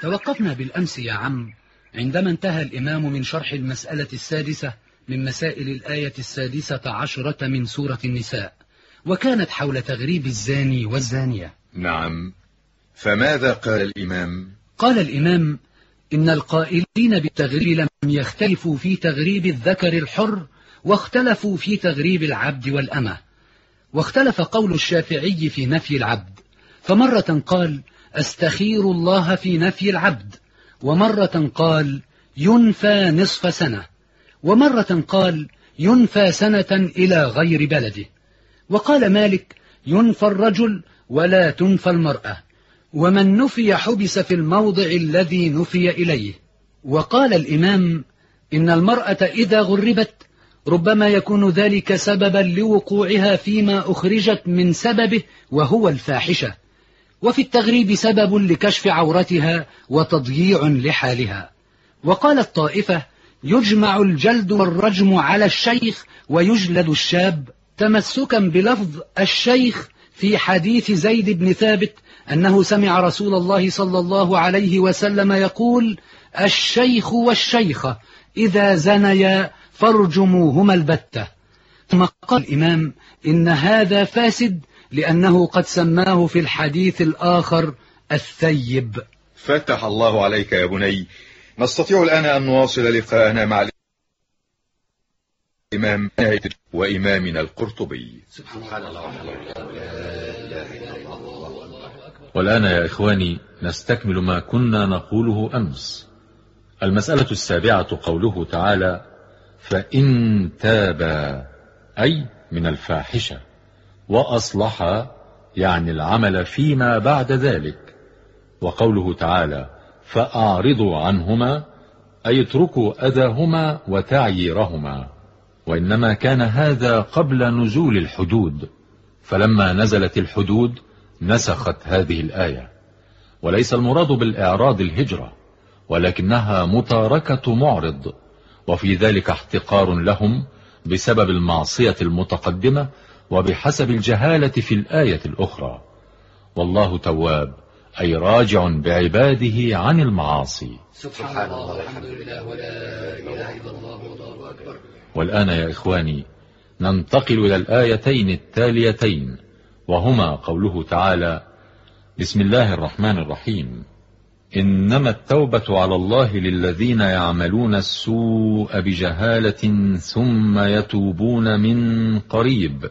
توقفنا بالأمس يا عم. عندما انتهى الإمام من شرح المسألة السادسة من مسائل الآية السادسة عشرة من سورة النساء وكانت حول تغريب الزاني والزانية. نعم. فماذا قال الإمام؟ قال الإمام إن القائلين بالتغريب لم يختلفوا في تغريب الذكر الحر واختلفوا في تغريب العبد والأمة. واختلف قول الشافعي في نفي العبد. فمرة قال أستخير الله في نفي العبد. ومرة قال ينفى نصف سنة. ومرة قال ينفى سنة إلى غير بلده. وقال مالك ينفى الرجل ولا تنفى المرأة. ومن نفي حبس في الموضع الذي نفي إليه. وقال الإمام إن المرأة إذا غربت ربما يكون ذلك سببا لوقوعها فيما أخرجت من سببه وهو الفاحشة. وفي التغريب سبب لكشف عورتها وتضييع لحالها. وقال الطائفة يجمع الجلد والرجم على الشيخ ويجلد الشاب. تمسكا بلفظ الشيخ في حديث زيد بن ثابت أنه سمع رسول الله صلى الله عليه وسلم يقول الشيخ والشيخة إذا زنيا فارجموهما البتة. ثم قال الإمام إن هذا فاسد لأنه قد سماه في الحديث الآخر الثيب. فتح الله عليك يا بني. نستطيع الآن أن نواصل لقاءنا مع الإمام وإمامنا القرطبي. سبحان الله والآن يا إخواني نستكمل ما كنا نقوله أمس. المسألة السابعة قوله تعالى فإن تابا أي من الفاحشة. وأصلح يعني العمل فيما بعد ذلك. وقوله تعالى فأعرضوا عنهما أي اتركوا أذاهما وتعييرهما وإنما كان هذا قبل نزول الحدود فلما نزلت الحدود نسخت هذه الآية. وليس المراد بالإعراض الهجرة ولكنها متاركة معرض وفي ذلك احتقار لهم بسبب المعصية المتقدمة وبحسب الجهالة في الآية الأخرى. والله تواب أي راجع بعباده عن المعاصي. سبحان الله والحمد لله ولا إله إلا الله والله أكبر. والآن يا إخواني ننتقل إلى الآيتين التاليتين وهما قوله تعالى بسم الله الرحمن الرحيم. إنما التوبة على الله للذين يعملون السوء بجهالة ثم يتوبون من قريب.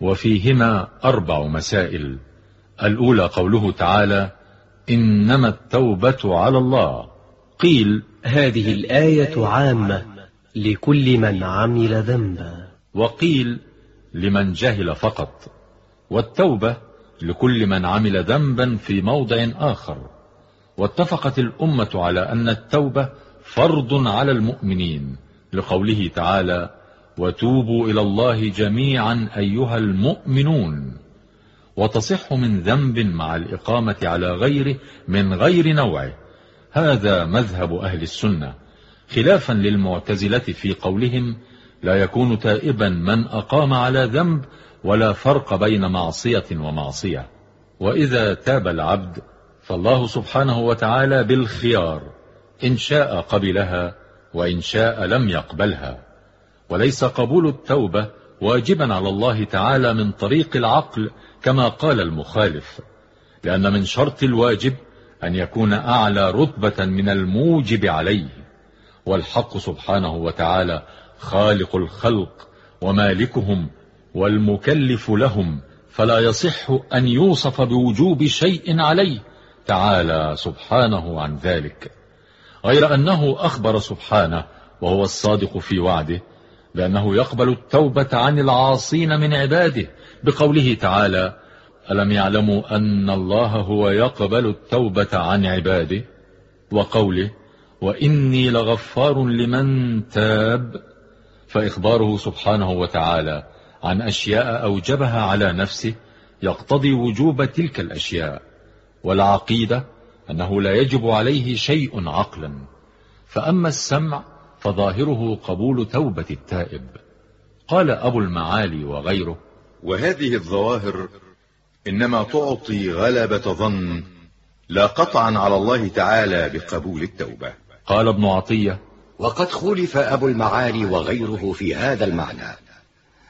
وفيهما أربع مسائل. الأولى قوله تعالى إنما التوبة على الله. قيل هذه الآية عامة لكل من عمل ذنبا. وقيل لمن جهل فقط. والتوبة لكل من عمل ذنبا في موضع آخر. واتفقت الأمة على أن التوبة فرض على المؤمنين لقوله تعالى وتوبوا إلى الله جميعا أيها المؤمنون. وتصح من ذنب مع الإقامة على غيره من غير نوعه هذا مذهب أهل السنة. خلافا للمعتزلة في قولهم لا يكون تائبا من أقام على ذنب ولا فرق بين معصية ومعصية. وإذا تاب العبد فالله سبحانه وتعالى بالخيار إن شاء قبلها وإن شاء لم يقبلها. وليس قبول التوبة واجبا على الله تعالى من طريق العقل كما قال المخالف. لأن من شرط الواجب أن يكون أعلى رتبة من الموجب عليه. والحق سبحانه وتعالى خالق الخلق ومالكهم والمكلف لهم فلا يصح أن يوصف بوجوب شيء عليه تعالى سبحانه عن ذلك. غير أنه أخبر سبحانه وهو الصادق في وعده بأنه يقبل التوبة عن العاصين من عباده بقوله تعالى ألم يعلموا أن الله هو يقبل التوبة عن عباده؟ وقوله وإني لغفار لمن تاب. فإخباره سبحانه وتعالى عن أشياء أوجبها على نفسه يقتضي وجوب تلك الأشياء والعقيدة أنه لا يجب عليه شيء عقلا. فأما السمع فظاهره قبول توبة التائب. قال أبو المعالي وغيره وهذه الظواهر إنما تعطي غلبة ظن لا قطعا على الله تعالى بقبول التوبة. قال ابن عطية وقد خلف أبو المعالي وغيره في هذا المعنى.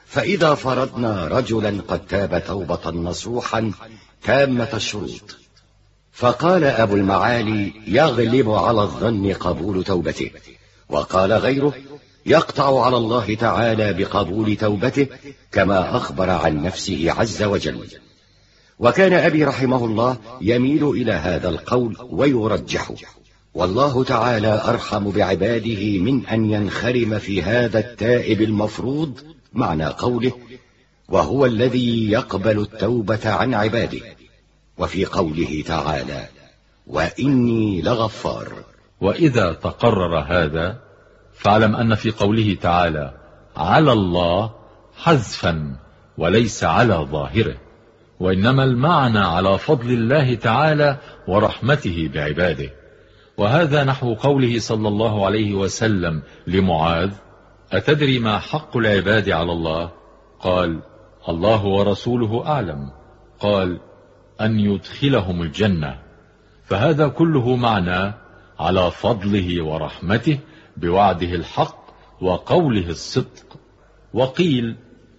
فإذا فرضنا رجلا قد تاب توبة نصوحا تامة الشروط. فقال أبو المعالي يغلب على الظن قبول توبته. وقال غيره يقطع على الله تعالى بقبول توبته كما أخبر عن نفسه عز وجل. وكان أبي رحمه الله يميل إلى هذا القول ويرجحه. والله تعالى أرحم بعباده من أن ينخرم في هذا التائب المفروض معنى قوله وهو الذي يقبل التوبة عن عباده. وفي قوله تعالى وإني لغفار. وإذا تقرر هذا فاعلم أن في قوله تعالى على الله حذفا وليس على ظاهره وإنما المعنى على فضل الله تعالى ورحمته بعباده وهذا نحو قوله صلى الله عليه وسلم لمعاذ أتدري ما حق العباد على الله؟ قال الله ورسوله أعلم قال أن يدخلهم الجنة فهذا كله معنى على فضله ورحمته بوعده الحق وقوله الصدق. وقيل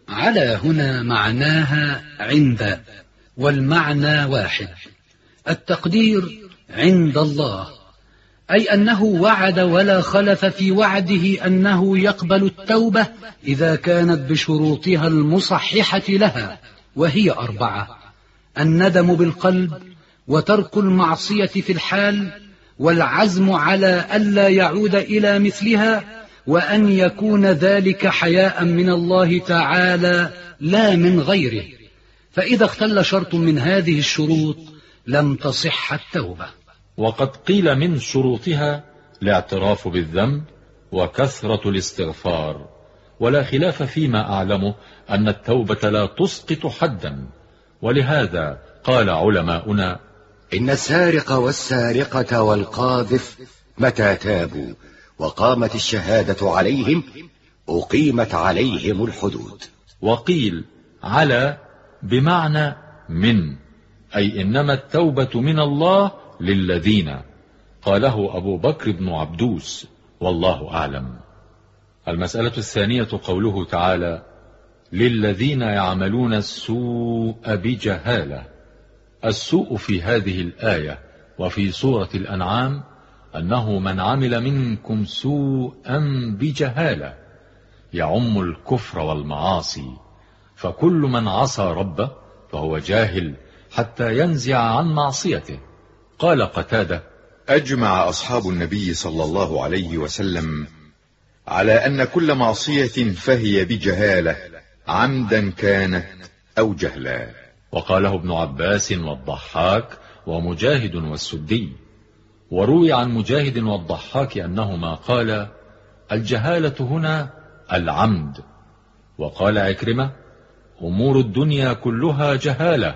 على هنا معناها عند والمعنى واحد. التقدير عند الله أي أنه وعد ولا خلف في وعده أنه يقبل التوبة إذا كانت بشروطها المصححة لها وهي أربعة الندم بالقلب وترك المعصية في الحال والعزم على ألا يعود إلى مثلها وأن يكون ذلك حياء من الله تعالى لا من غيره. فإذا اختل شرط من هذه الشروط لم تصح التوبة. وقد قيل من شروطها الاعتراف بالذنب وكثرة الاستغفار. ولا خلاف فيما أعلمه أن التوبة لا تسقط حدا. ولهذا قال علماؤنا إن السارق والسارقة والقاذف متى تابوا وقامت الشهادة عليهم أقيمت عليهم الحدود. وقيل على بمعنى من أي إنما التوبة من الله للذين. قاله أبو بكر بن عبدوس والله أعلم. المسألة الثانية قوله تعالى للذين يعملون السوء بجهالة. السوء في هذه الآية وفي سورة الأنعام أنه من عمل منكم سوءا بجهالة يعم الكفر والمعاصي فكل من عصى ربه فهو جاهل حتى ينزع عن معصيته. قال قتادة أجمع أصحاب النبي صلى الله عليه وسلم على أن كل معصية فهي بجهالة عمدا كانت أو جهلا. وقاله ابن عباس والضحاك ومجاهد والسدي. وروي عن مجاهد والضحاك أنهما قال الجهالة هنا العمد. وقال عكرمة أمور الدنيا كلها جهالة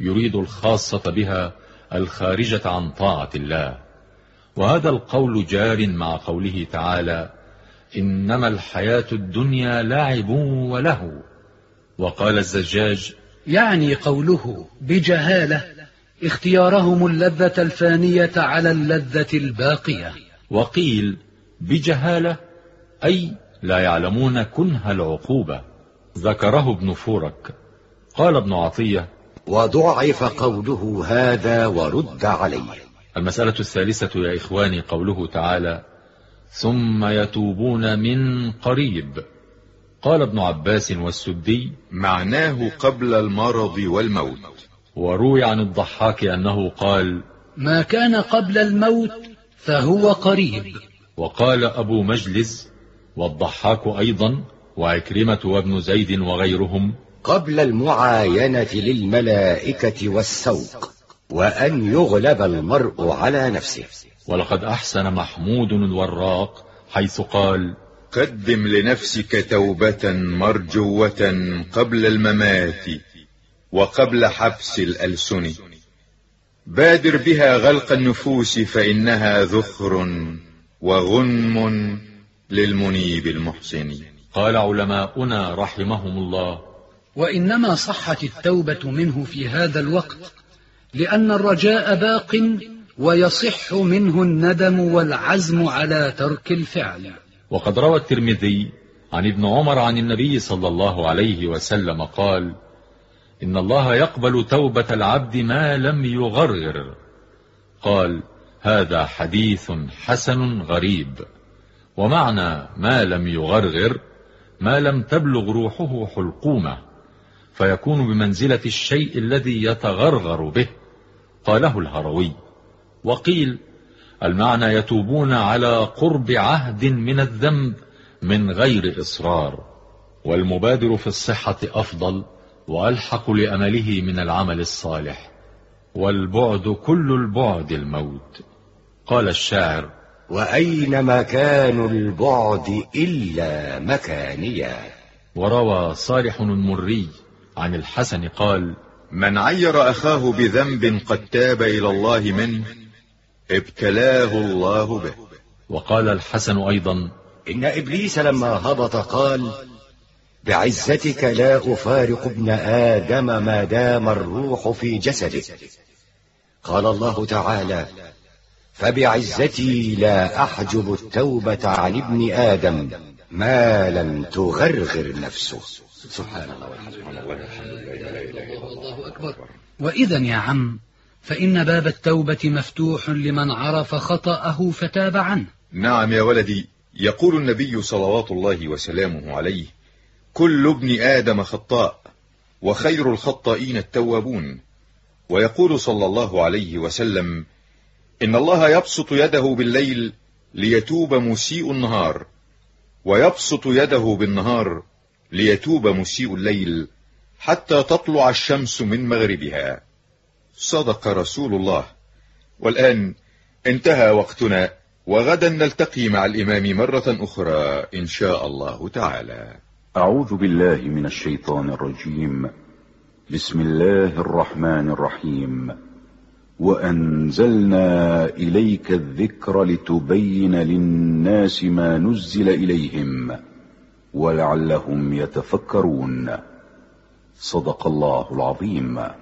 يريد الخاصة بها الخارجة عن طاعة الله. وهذا القول جار مع قوله تعالى إنما الحياة الدنيا لعب وله. وقال الزجاج يعني قوله بجهالة اختيارهم اللذة الفانية على اللذة الباقية. وقيل بجهالة أي لا يعلمون كنه العقوبة. ذكره ابن فورك. قال ابن عطية وضعف قوله هذا ورد عليه. المسألة الثالثة يا إخواني قوله تعالى ثم يتوبون من قريب. قال ابن عباس والسدي معناه قبل المرض والموت. وروي عن الضحاك أنه قال ما كان قبل الموت فهو قريب. وقال أبو مجلس والضحاك أيضا وعكرمة وابن زيد وغيرهم قبل المعاينة للملائكة والسوق وأن يغلب المرء على نفسه. ولقد أحسن محمود الوراق حيث قال قدم لنفسك توبة مرجوة قبل الممات وقبل حبس الألسن. بادر بها غلق النفوس فإنها ذخر وغنم للمنيب المحسن. قال علماؤنا رحمهم الله. وإنما صحت التوبة منه في هذا الوقت لأن الرجاء باق ويصح منه الندم والعزم على ترك الفعل. وقد روى الترمذي عن ابن عمر عن النبي صلى الله عليه وسلم قال إن الله يقبل توبة العبد ما لم يغرغر قال هذا حديث حسن غريب. ومعنى ما لم يغرغر ما لم تبلغ روحه حلقومة فيكون بمنزلة الشيء الذي يتغرغر به قاله الهروي. وقيل المعنى يتوبون على قرب عهد من الذنب من غير إصرار والمبادر في الصحة أفضل وألحق لأمله من العمل الصالح والبعد كل البعد الموت. قال الشاعر وأين مكان البعد إلا مكانيا. وروى صالح المري عن الحسن قال من عير أخاه بذنب قد تاب إلى الله منه ابتلاه الله به. وقال الحسن أيضا إن إبليس لما هبط قال بعزتك لا أفارق ابن آدم ما دام الروح في جسده. قال الله تعالى فبعزتي لا أحجب التوبة عن ابن آدم ما لم تغرغر نفسه. سبحان الله الله أكبر. وإذا يا عم فإن باب التوبة مفتوح لمن عرف خطأه فتاب عنه. نعم يا ولدي يقول النبي صلوات الله وسلامه عليه كل ابن آدم خطاء وخير الخطائين التوابون. ويقول صلى الله عليه وسلم إن الله يبسط يده بالليل ليتوب مسيء النهار ويبسط يده بالنهار ليتوب مسيء الليل حتى تطلع الشمس من مغربها. صدق رسول الله. والآن انتهى وقتنا وغدا نلتقي مع الإمام مرة أخرى إن شاء الله تعالى. أعوذ بالله من الشيطان الرجيم. بسم الله الرحمن الرحيم. وأنزلنا إليك الذكر لتبين للناس ما نزل إليهم ولعلهم يتفكرون. صدق الله العظيم.